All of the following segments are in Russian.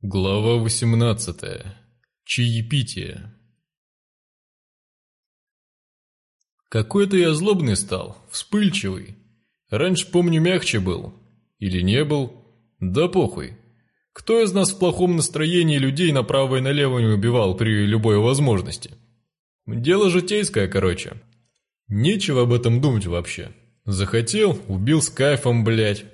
Глава 18. Чаепитие. Какой-то я злобный стал, вспыльчивый. Раньше, помню, мягче был. Или не был. Да похуй. Кто из нас в плохом настроении людей направо и налево не убивал при любой возможности? Дело житейское, короче. Нечего об этом думать вообще. Захотел, убил с кайфом, блять.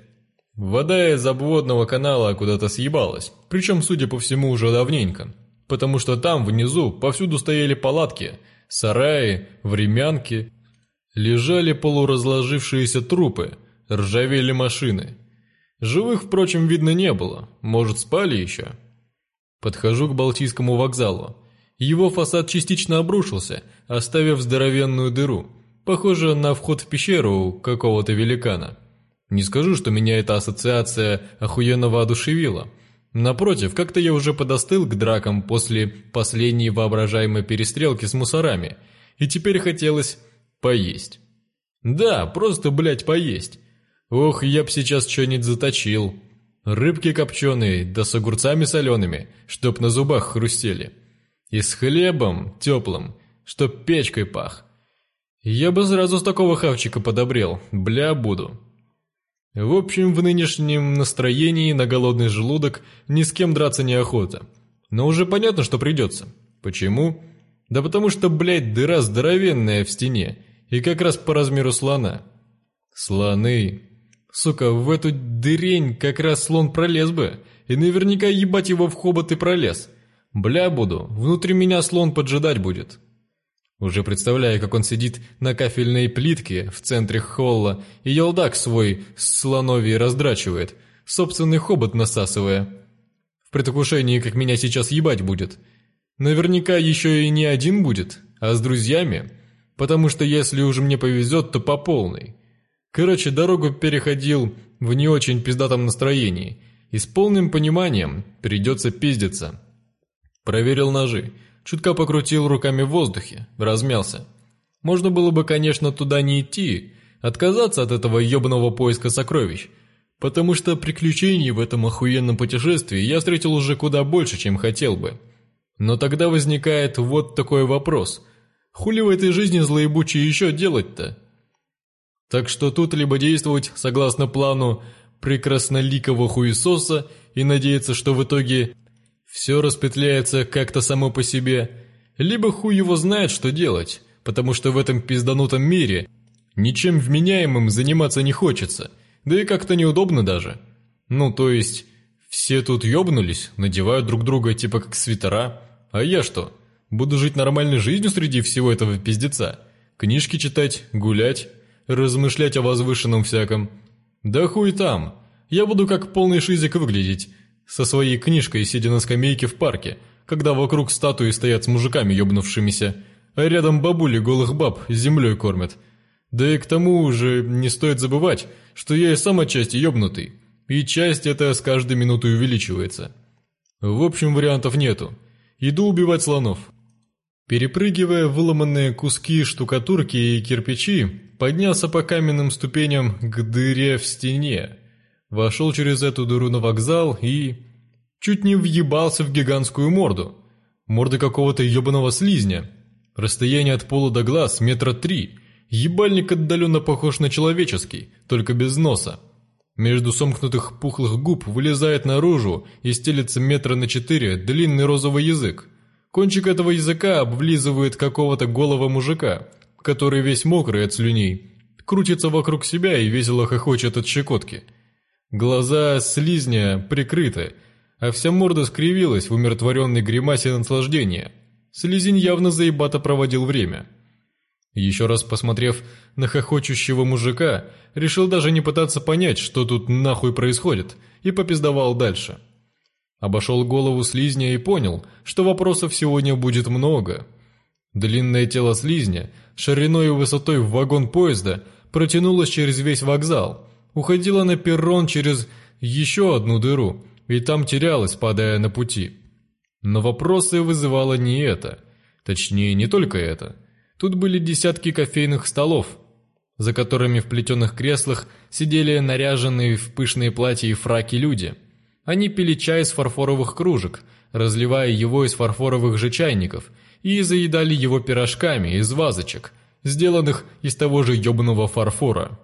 Вода из обводного канала куда-то съебалась, причем, судя по всему, уже давненько, потому что там, внизу, повсюду стояли палатки, сараи, времянки, лежали полуразложившиеся трупы, ржавели машины. Живых, впрочем, видно не было, может, спали еще. Подхожу к Балтийскому вокзалу. Его фасад частично обрушился, оставив здоровенную дыру, похожую на вход в пещеру какого-то великана. Не скажу, что меня эта ассоциация охуенно воодушевила. Напротив, как-то я уже подостыл к дракам после последней воображаемой перестрелки с мусорами, и теперь хотелось поесть. Да, просто, блядь, поесть. Ох, я б сейчас что-нибудь заточил. Рыбки копченые, да с огурцами солеными, чтоб на зубах хрустели. И с хлебом теплым, чтоб печкой пах. Я бы сразу с такого хавчика подобрел, бля буду. В общем, в нынешнем настроении на голодный желудок ни с кем драться не охота. Но уже понятно, что придется. Почему? Да потому что, блядь, дыра здоровенная в стене, и как раз по размеру слона. Слоны. Сука, в эту дырень как раз слон пролез бы, и наверняка ебать его в хобот и пролез. Бля буду, внутри меня слон поджидать будет. Уже представляю, как он сидит на кафельной плитке в центре холла и елдак свой с слоновий раздрачивает, собственный хобот насасывая. В предвкушении, как меня сейчас ебать будет. Наверняка еще и не один будет, а с друзьями, потому что если уже мне повезет, то по полной. Короче, дорогу переходил в не очень пиздатом настроении и с полным пониманием придется пиздиться. Проверил ножи чутка покрутил руками в воздухе, размялся. Можно было бы, конечно, туда не идти, отказаться от этого ёбаного поиска сокровищ, потому что приключений в этом охуенном путешествии я встретил уже куда больше, чем хотел бы. Но тогда возникает вот такой вопрос. Хули в этой жизни злоебучие еще делать-то? Так что тут либо действовать согласно плану прекрасноликого хуесоса и надеяться, что в итоге все распетляется как-то само по себе. Либо хуй его знает, что делать, потому что в этом пизданутом мире ничем вменяемым заниматься не хочется, да и как-то неудобно даже. Ну, то есть, все тут ёбнулись, надевают друг друга типа как свитера, а я что, буду жить нормальной жизнью среди всего этого пиздеца? Книжки читать, гулять, размышлять о возвышенном всяком. Да хуй там, я буду как полный шизик выглядеть, со своей книжкой, сидя на скамейке в парке, когда вокруг статуи стоят с мужиками ёбнувшимися, а рядом бабули голых баб с землей кормят. Да и к тому же не стоит забывать, что я и сам отчасти ёбнутый, и часть эта с каждой минутой увеличивается. В общем, вариантов нету. Иду убивать слонов. Перепрыгивая выломанные куски штукатурки и кирпичи, поднялся по каменным ступеням к дыре в стене, вошел через эту дыру на вокзал и... чуть не въебался в гигантскую морду. Морды какого-то ебаного слизня. Расстояние от пола до глаз метра три. Ебальник отдаленно похож на человеческий, только без носа. Между сомкнутых пухлых губ вылезает наружу и стелится метра на четыре длинный розовый язык. Кончик этого языка облизывает какого-то голого мужика, который весь мокрый от слюней, крутится вокруг себя и весело хохочет от щекотки – Глаза слизня прикрыты, а вся морда скривилась в умиротворенной гримасе наслаждения. Слизень явно заебато проводил время. Еще раз посмотрев на хохочущего мужика, решил даже не пытаться понять, что тут нахуй происходит, и попиздовал дальше. Обошел голову слизня и понял, что вопросов сегодня будет много. Длинное тело слизня, шириной и высотой в вагон поезда, протянулось через весь вокзал – уходила на перрон через еще одну дыру, и там терялась, падая на пути. Но вопросы вызывало не это. Точнее, не только это. Тут были десятки кофейных столов, за которыми в плетеных креслах сидели наряженные в пышные платья и фраки люди. Они пили чай из фарфоровых кружек, разливая его из фарфоровых же чайников, и заедали его пирожками из вазочек, сделанных из того же ёбаного фарфора.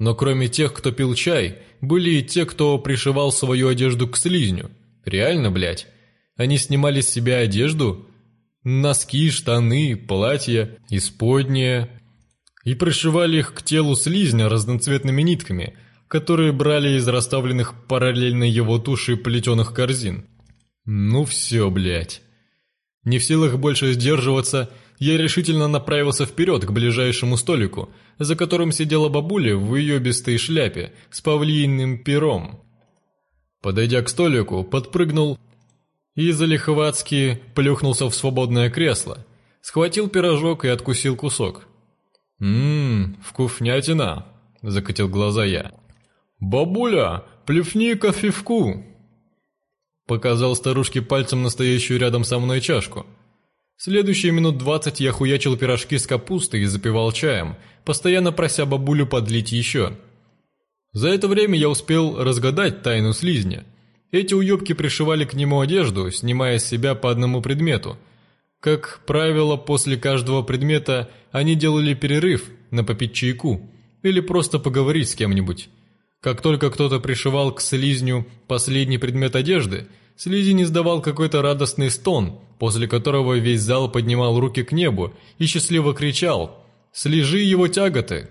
Но кроме тех, кто пил чай, были и те, кто пришивал свою одежду к слизню. Реально, блядь. Они снимали с себя одежду, носки, штаны, платья, исподние, и пришивали их к телу слизня разноцветными нитками, которые брали из расставленных параллельно его туши плетеных корзин. Ну все, блядь. Не в силах больше сдерживаться, я решительно направился вперед к ближайшему столику – за которым сидела бабуля в ее бестой шляпе с павлиным пером. Подойдя к столику, подпрыгнул и залихватски плюхнулся в свободное кресло, схватил пирожок и откусил кусок. «Ммм, вкуснятина!» – закатил глаза я. «Бабуля, плюфни кофевку!» Показал старушке пальцем настоящую рядом со мной чашку – Следующие минут двадцать я хуячил пирожки с капустой и запивал чаем, постоянно прося бабулю подлить еще. За это время я успел разгадать тайну слизня. Эти уебки пришивали к нему одежду, снимая с себя по одному предмету. Как правило, после каждого предмета они делали перерыв на попить чайку или просто поговорить с кем-нибудь. Как только кто-то пришивал к слизню последний предмет одежды, слизень издавал какой-то радостный стон – после которого весь зал поднимал руки к небу и счастливо кричал «Слежи его тяготы!».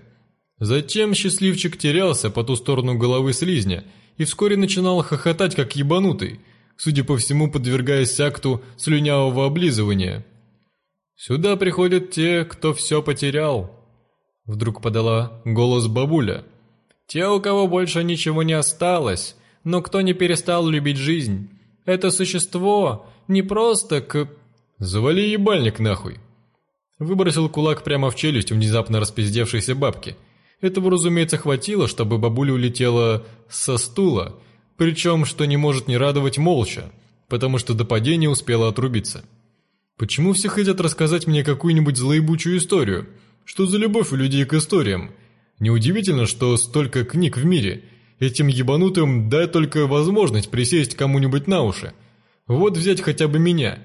Затем счастливчик терялся по ту сторону головы слизня и вскоре начинал хохотать как ебанутый, судя по всему подвергаясь акту слюнявого облизывания. «Сюда приходят те, кто все потерял», — вдруг подала голос бабуля. «Те, у кого больше ничего не осталось, но кто не перестал любить жизнь». Это существо не просто к... Завали ебальник нахуй. Выбросил кулак прямо в челюсть внезапно распиздевшейся бабки. Этого, разумеется, хватило, чтобы бабуля улетела со стула, причем, что не может не радовать молча, потому что до падения успела отрубиться. Почему все хотят рассказать мне какую-нибудь злоебучую историю? Что за любовь у людей к историям? Неудивительно, что столько книг в мире – Этим ебанутым дай только возможность присесть кому-нибудь на уши. Вот взять хотя бы меня.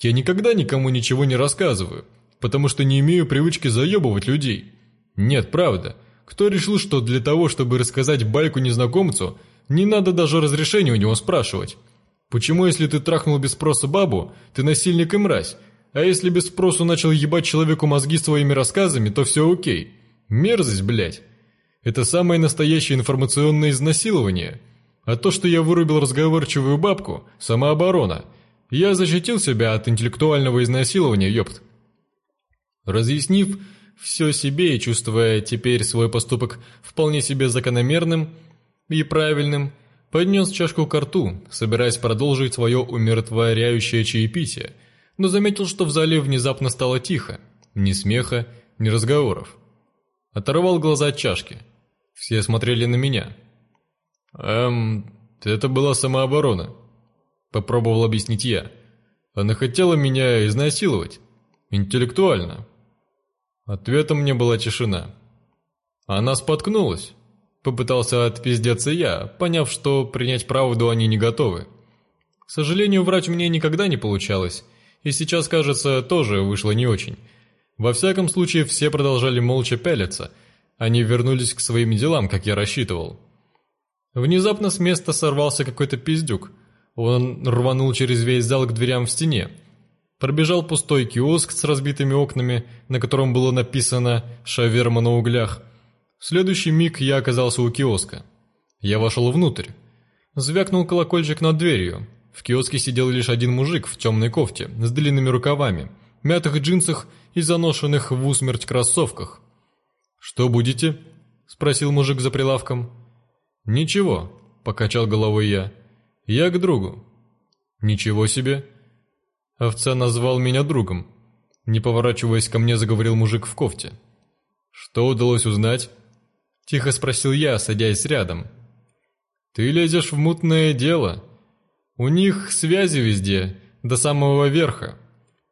Я никогда никому ничего не рассказываю, потому что не имею привычки заебывать людей. Нет, правда. Кто решил, что для того, чтобы рассказать байку незнакомцу, не надо даже разрешения у него спрашивать? Почему, если ты трахнул без спроса бабу, ты насильник и мразь? А если без спросу начал ебать человеку мозги своими рассказами, то все окей. Мерзость, блядь. Это самое настоящее информационное изнасилование. А то, что я вырубил разговорчивую бабку, самооборона. Я защитил себя от интеллектуального изнасилования, ёпт. Разъяснив все себе и чувствуя теперь свой поступок вполне себе закономерным и правильным, поднес чашку к рту, собираясь продолжить свое умиротворяющее чаепитие, но заметил, что в зале внезапно стало тихо, ни смеха, ни разговоров. Оторвал глаза от чашки – все смотрели на меня. «Эм, это была самооборона», — попробовал объяснить я. «Она хотела меня изнасиловать. Интеллектуально». Ответом мне была тишина. Она споткнулась. Попытался отпиздеться я, поняв, что принять правду они не готовы. К сожалению, врач мне никогда не получалось, и сейчас, кажется, тоже вышло не очень. Во всяком случае, все продолжали молча пялиться — они вернулись к своим делам, как я рассчитывал. Внезапно с места сорвался какой-то пиздюк. Он рванул через весь зал к дверям в стене. Пробежал пустой киоск с разбитыми окнами, на котором было написано «Шаверма на углях». В следующий миг я оказался у киоска. Я вошел внутрь. Звякнул колокольчик над дверью. В киоске сидел лишь один мужик в темной кофте, с длинными рукавами, мятых джинсах и заношенных в усмерть кроссовках – «Что будете?» — спросил мужик за прилавком. «Ничего», — покачал головой я. «Я к другу». «Ничего себе!» Овца назвал меня другом. Не поворачиваясь ко мне, заговорил мужик в кофте. «Что удалось узнать?» Тихо спросил я, садясь рядом. «Ты лезешь в мутное дело. У них связи везде, до самого верха.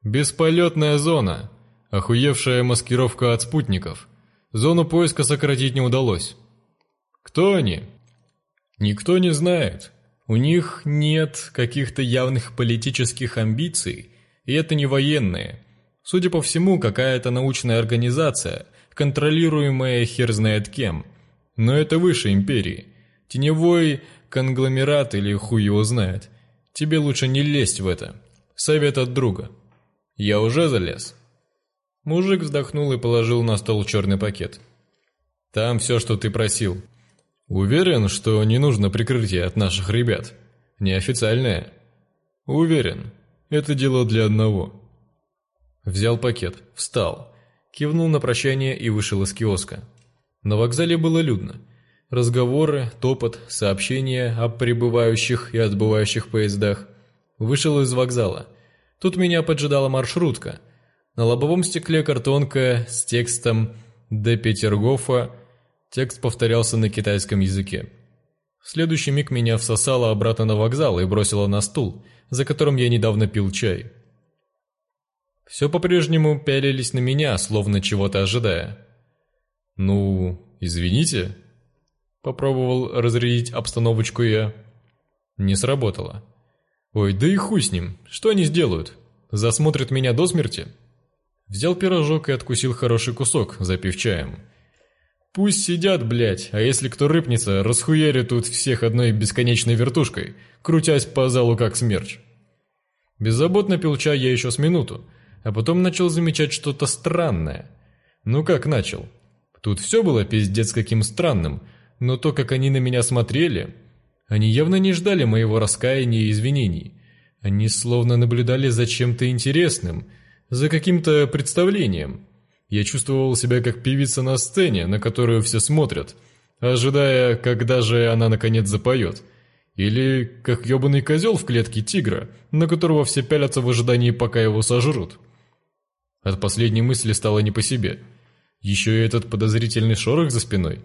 Бесполетная зона, охуевшая маскировка от спутников. Зону поиска сократить не удалось. Кто они? Никто не знает. У них нет каких-то явных политических амбиций, и это не военные. Судя по всему, какая-то научная организация, контролируемая хер знает кем. Но это выше империи. Теневой конгломерат или хуй его знает. Тебе лучше не лезть в это. Совет от друга. Я уже залез. Мужик вздохнул и положил на стол черный пакет. «Там все, что ты просил. Уверен, что не нужно прикрытие от наших ребят. Неофициальное?» «Уверен. Это дело для одного». Взял пакет, встал, кивнул на прощание и вышел из киоска. На вокзале было людно. Разговоры, топот, сообщения о прибывающих и отбывающих поездах. Вышел из вокзала. Тут меня поджидала маршрутка – на лобовом стекле картонка с текстом Д. Петергофа. Текст повторялся на китайском языке. В следующий миг меня всосало обратно на вокзал и бросило на стул, за которым я недавно пил чай. Все по-прежнему пялились на меня, словно чего-то ожидая. «Ну, извините», — попробовал разрядить обстановочку я. Не сработало. «Ой, да и хуй с ним, что они сделают? Засмотрят меня до смерти?» Взял пирожок и откусил хороший кусок, запив чаем. Пусть сидят, блядь, а если кто рыпнется, расхуярит тут всех одной бесконечной вертушкой, крутясь по залу как смерч. Беззаботно пил чай я еще с минуту, а потом начал замечать что-то странное. Ну как начал? Тут все было пиздец каким странным, но то, как они на меня смотрели... Они явно не ждали моего раскаяния и извинений. Они словно наблюдали за чем-то интересным — за каким-то представлением. Я чувствовал себя как певица на сцене, на которую все смотрят, ожидая, когда же она наконец запоет. Или как ёбаный козел в клетке тигра, на которого все пялятся в ожидании, пока его сожрут. От последней мысли стало не по себе. Еще и этот подозрительный шорох за спиной.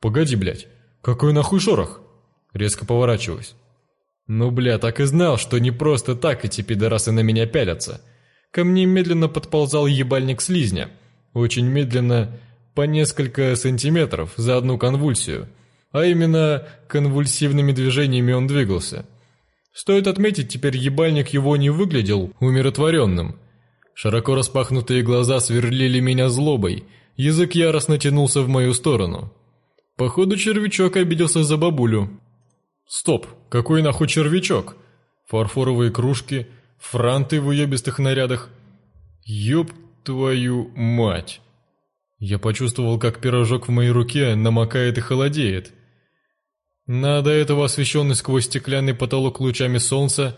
«Погоди, блядь, какой нахуй шорох?» Резко поворачиваюсь. «Ну, бля, так и знал, что не просто так эти пидорасы на меня пялятся» ко мне медленно подползал ебальник слизня. Очень медленно, по несколько сантиметров за одну конвульсию. А именно, конвульсивными движениями он двигался. Стоит отметить, теперь ебальник его не выглядел умиротворенным. Широко распахнутые глаза сверлили меня злобой, язык яростно тянулся в мою сторону. Походу, червячок обиделся за бабулю. «Стоп, какой нахуй червячок?» Фарфоровые кружки – Франты в уебистых нарядах. Ёб твою мать! Я почувствовал, как пирожок в моей руке намокает и холодеет. Надо этого освещенный сквозь стеклянный потолок лучами солнца,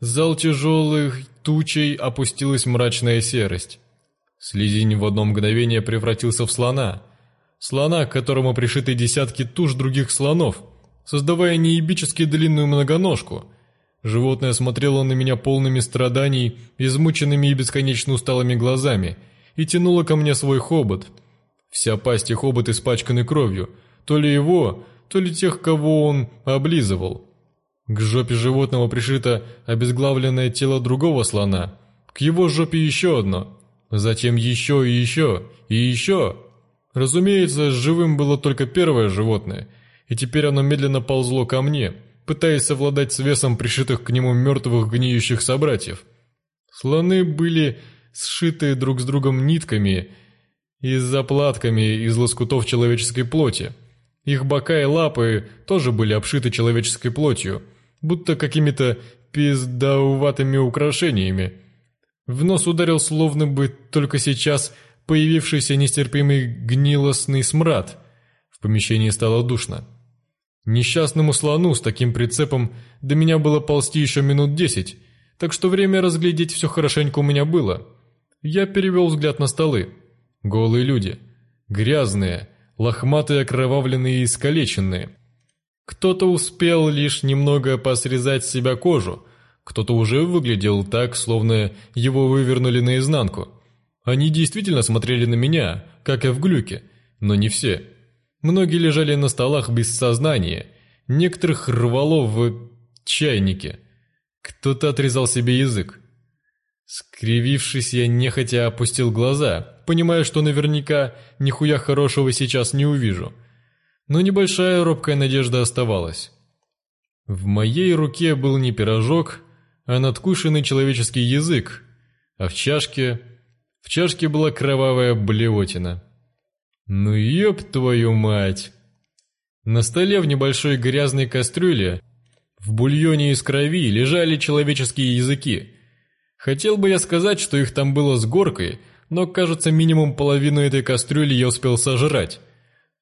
зал тяжелых тучей опустилась мрачная серость. Слизень в одно мгновение превратился в слона. Слона, к которому пришиты десятки туш других слонов, создавая неебически длинную многоножку, Животное смотрело на меня полными страданий, измученными и бесконечно усталыми глазами, и тянуло ко мне свой хобот. Вся пасть и хобот испачканы кровью, то ли его, то ли тех, кого он облизывал. К жопе животного пришито обезглавленное тело другого слона, к его жопе еще одно, затем еще и еще, и еще. Разумеется, живым было только первое животное, и теперь оно медленно ползло ко мне – пытаясь совладать с весом пришитых к нему мертвых гниющих собратьев. Слоны были сшиты друг с другом нитками и заплатками из лоскутов человеческой плоти. Их бока и лапы тоже были обшиты человеческой плотью, будто какими-то пиздауватыми украшениями. В нос ударил словно бы только сейчас появившийся нестерпимый гнилостный смрад. В помещении стало душно. Несчастному слону с таким прицепом до меня было ползти еще минут десять, так что время разглядеть все хорошенько у меня было. Я перевел взгляд на столы. Голые люди. Грязные, лохматые, окровавленные и искалеченные. Кто-то успел лишь немного посрезать с себя кожу, кто-то уже выглядел так, словно его вывернули наизнанку. Они действительно смотрели на меня, как и в глюке, но не все. Многие лежали на столах без сознания, некоторых рвало в чайнике. Кто-то отрезал себе язык. Скривившись, я нехотя опустил глаза, понимая, что наверняка нихуя хорошего сейчас не увижу. Но небольшая робкая надежда оставалась. В моей руке был не пирожок, а надкушенный человеческий язык, а в чашке... В чашке была кровавая блевотина. Ну ёб твою мать! На столе в небольшой грязной кастрюле, в бульоне из крови, лежали человеческие языки. Хотел бы я сказать, что их там было с горкой, но, кажется, минимум половину этой кастрюли я успел сожрать.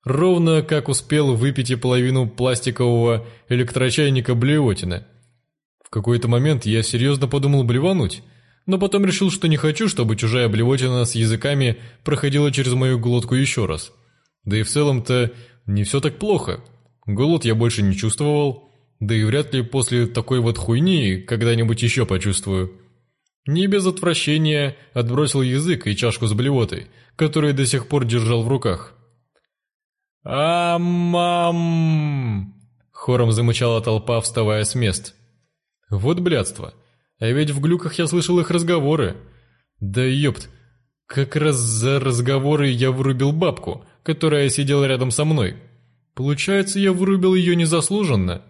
Ровно как успел выпить и половину пластикового электрочайника блевотина. В какой-то момент я серьезно подумал блевануть но потом решил, что не хочу, чтобы чужая блевотина с языками проходила через мою глотку еще раз. Да и в целом-то не все так плохо. Голод я больше не чувствовал, да и вряд ли после такой вот хуйни когда-нибудь еще почувствую. Не без отвращения отбросил язык и чашку с блевотой, которую до сих пор держал в руках. «Ам-мам!» — хором замычала толпа, вставая с мест. «Вот блядство!» А ведь в глюках я слышал их разговоры. Да ёпт, как раз за разговоры я вырубил бабку, которая сидела рядом со мной. Получается, я вырубил ее незаслуженно.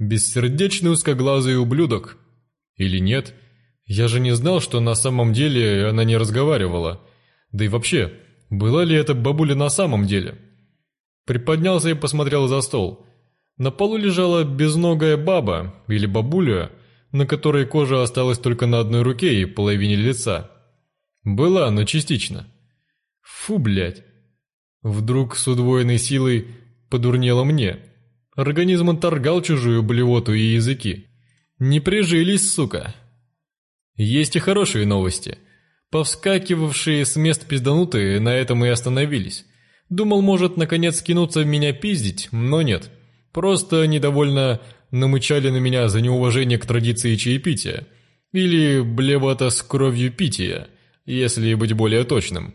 Бессердечный узкоглазый ублюдок. Или нет? Я же не знал, что на самом деле она не разговаривала. Да и вообще, была ли эта бабуля на самом деле? Приподнялся и посмотрел за стол. На полу лежала безногая баба или бабуля, на которой кожа осталась только на одной руке и половине лица. Была, но частично. Фу, блядь. Вдруг с удвоенной силой подурнело мне. Организм отторгал чужую блевоту и языки. Не прижились, сука. Есть и хорошие новости. Повскакивавшие с мест пизданутые на этом и остановились. Думал, может, наконец кинуться меня пиздить, но нет. Просто недовольно намычали на меня за неуважение к традиции чаепития, или блевота с кровью пития, если быть более точным.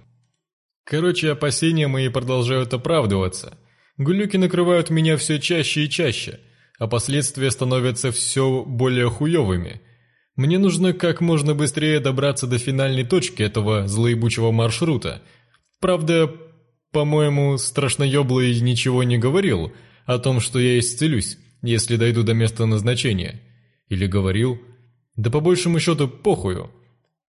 Короче, опасения мои продолжают оправдываться. Глюки накрывают меня все чаще и чаще, а последствия становятся все более хуевыми. Мне нужно как можно быстрее добраться до финальной точки этого злоебучего маршрута. Правда, по-моему, страшноёблый ничего не говорил о том, что я исцелюсь если дойду до места назначения. Или говорил, да по большему счету похую.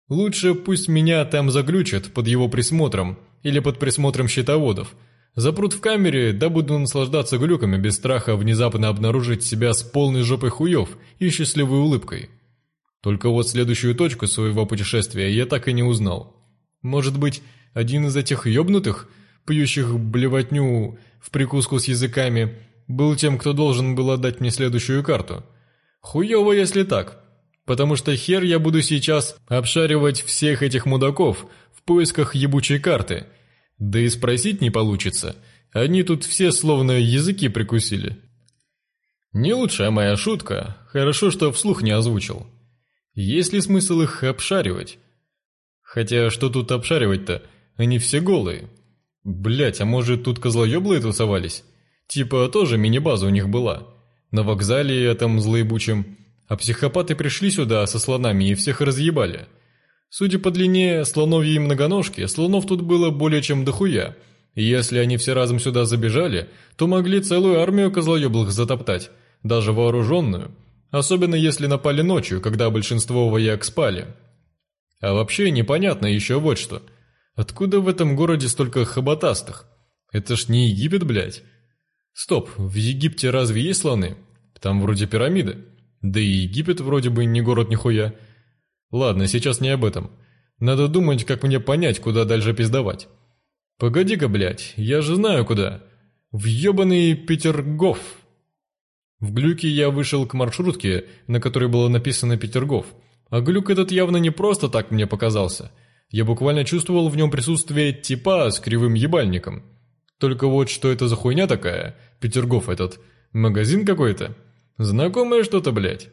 Лучше пусть меня там заглючат под его присмотром или под присмотром щитоводов. Запрут в камере, да буду наслаждаться глюками без страха внезапно обнаружить себя с полной жопой хуев и счастливой улыбкой. Только вот следующую точку своего путешествия я так и не узнал. Может быть, один из этих ёбнутых, пьющих блевотню в прикуску с языками – был тем, кто должен был отдать мне следующую карту. Хуёво, если так, потому что хер я буду сейчас обшаривать всех этих мудаков в поисках ебучей карты. Да и спросить не получится, они тут все словно языки прикусили. Не лучшая моя шутка, хорошо, что вслух не озвучил. Есть ли смысл их обшаривать? Хотя что тут обшаривать-то, они все голые. Блять, а может тут козлоёблые тусовались? Типа тоже мини-база у них была. На вокзале этом там. А психопаты пришли сюда со слонами и всех разъебали. Судя по длине слоновьей многоножки, а слонов тут было более чем дохуя. И если они все разом сюда забежали, то могли целую армию козлоеблых затоптать, даже вооруженную. Особенно если напали ночью, когда большинство вояк спали. А вообще непонятно еще вот что. Откуда в этом городе столько хоботастых? Это ж не Египет, блядь. Стоп, в Египте разве есть слоны? Там вроде пирамиды. Да и Египет вроде бы не город нихуя. Ладно, сейчас не об этом. Надо думать, как мне понять, куда дальше пиздовать. Погоди-ка, блядь, я же знаю куда. В ёбаный Петергоф. В глюке я вышел к маршрутке, на которой было написано Петергоф. А глюк этот явно не просто так мне показался. Я буквально чувствовал в нем присутствие типа с кривым ебальником. Только вот что это за хуйня такая? Петергоф этот. Магазин какой-то? Знакомое что-то, блядь.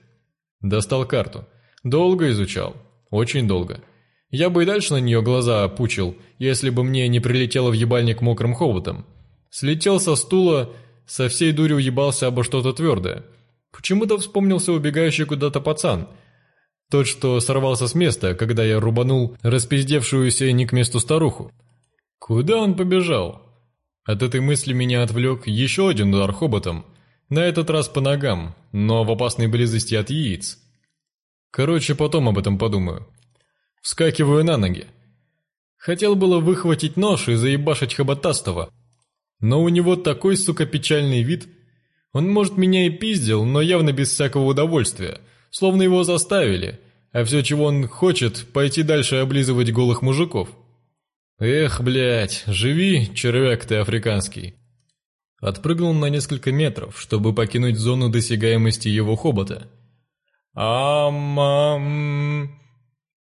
Достал карту. Долго изучал. Очень долго. Я бы и дальше на нее глаза опучил, если бы мне не прилетело в ебальник мокрым хоботом. Слетел со стула, со всей дури уебался обо что-то твердое. Почему-то вспомнился убегающий куда-то пацан. Тот, что сорвался с места, когда я рубанул распиздевшуюся не к месту старуху. Куда он побежал? От этой мысли меня отвлек еще один удар хоботом, на этот раз по ногам, но в опасной близости от яиц. Короче, потом об этом подумаю. Вскакиваю на ноги. Хотел было выхватить нож и заебашить хоботастого, но у него такой, сука, печальный вид. Он, может, меня и пиздил, но явно без всякого удовольствия, словно его заставили, а все, чего он хочет, пойти дальше облизывать голых мужиков. «Эх, блядь, живи, червяк ты африканский!» Отпрыгнул на несколько метров, чтобы покинуть зону досягаемости его хобота. «Ам-ам...»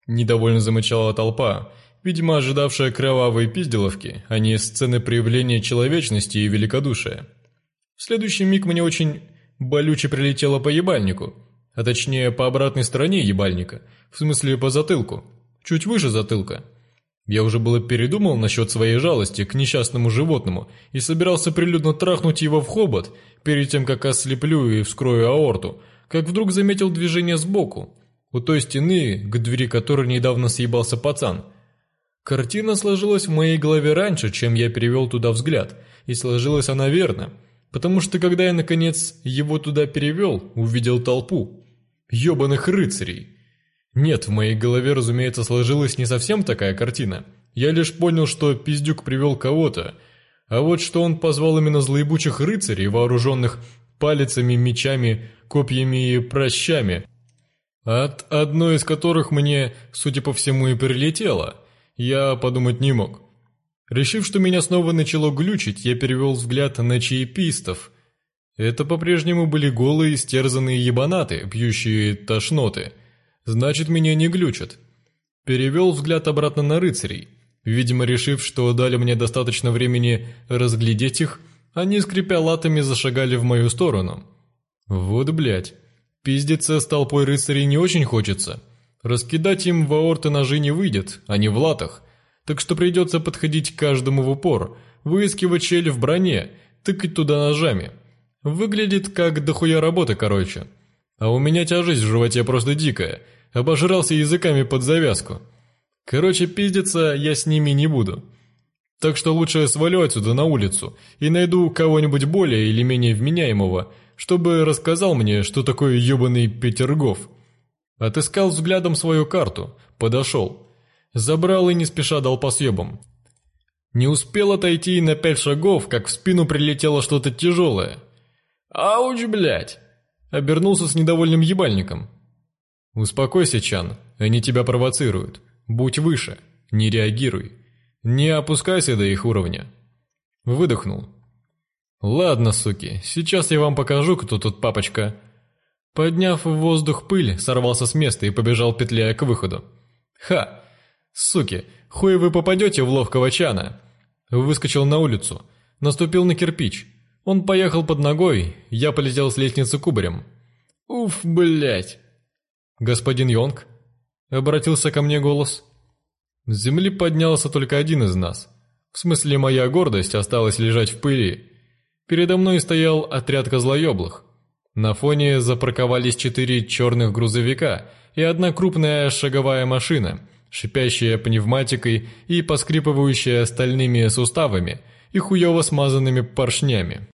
Недовольно замычала толпа, видимо, ожидавшая кровавой пизделовки, а не сцены проявления человечности и великодушия. В следующий миг мне очень болюче прилетело по ебальнику, а точнее по обратной стороне ебальника, в смысле по затылку, чуть выше затылка. Я уже было передумал насчет своей жалости к несчастному животному и собирался прилюдно трахнуть его в хобот, перед тем, как ослеплю и вскрою аорту, как вдруг заметил движение сбоку, у той стены, к двери которой недавно съебался пацан. Картина сложилась в моей голове раньше, чем я перевел туда взгляд, и сложилась она верно, потому что когда я, наконец, его туда перевел, увидел толпу. Ёбаных рыцарей! Нет, в моей голове, разумеется, сложилась не совсем такая картина. Я лишь понял, что пиздюк привел кого-то. А вот что он позвал именно злоебучих рыцарей, вооруженных палицами, мечами, копьями и прощами, от одной из которых мне, судя по всему, и прилетело. Я подумать не мог. Решив, что меня снова начало глючить, я перевел взгляд на чаепистов. Это по-прежнему были голые, стерзанные ебанаты, пьющие тошноты – значит меня не глючат». Перевел взгляд обратно на рыцарей. Видимо, решив, что дали мне достаточно времени разглядеть их, они, скрипя латами, зашагали в мою сторону. Вот блядь. Пиздиться с толпой рыцарей не очень хочется. Раскидать им в аорты ножи не выйдет, они в латах. Так что придется подходить к каждому в упор, выискивать щели в броне, тыкать туда ножами. Выглядит как дохуя работы, короче. А у меня тяжесть в животе просто дикая. Обожрался языками под завязку. Короче, пиздиться я с ними не буду. Так что лучше свалю отсюда на улицу и найду кого-нибудь более или менее вменяемого, чтобы рассказал мне, что такое ёбаный Петергоф. Отыскал взглядом свою карту, подошел. Забрал и не спеша дал по съебам. Не успел отойти и на пять шагов, как в спину прилетело что-то тяжелое. «Ауч, блядь!» обернулся с недовольным ебальником. «Успокойся, Чан, они тебя провоцируют. Будь выше, не реагируй. Не опускайся до их уровня». Выдохнул. «Ладно, суки, сейчас я вам покажу, кто тут папочка». Подняв в воздух пыль, сорвался с места и побежал, петляя к выходу. «Ха! Суки, хуй вы попадете в ловкого Чана!» Выскочил на улицу, наступил на кирпич – он поехал под ногой, я полетел с лестницы кубарем. «Уф, блять. «Господин Йонг?» — обратился ко мне голос. «С земли поднялся только один из нас. В смысле, моя гордость осталась лежать в пыли. Передо мной стоял отряд козлоеблых. На фоне запарковались четыре черных грузовика и одна крупная шаговая машина, шипящая пневматикой и поскрипывающая стальными суставами и хуево смазанными поршнями.